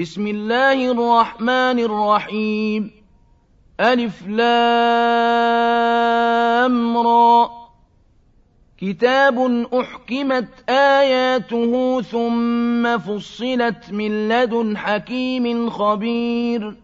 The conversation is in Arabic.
بسم الله الرحمن الرحيم. ألف لام را. كتاب أحكمت آياته ثم فصلت من لدن حكيم خبير.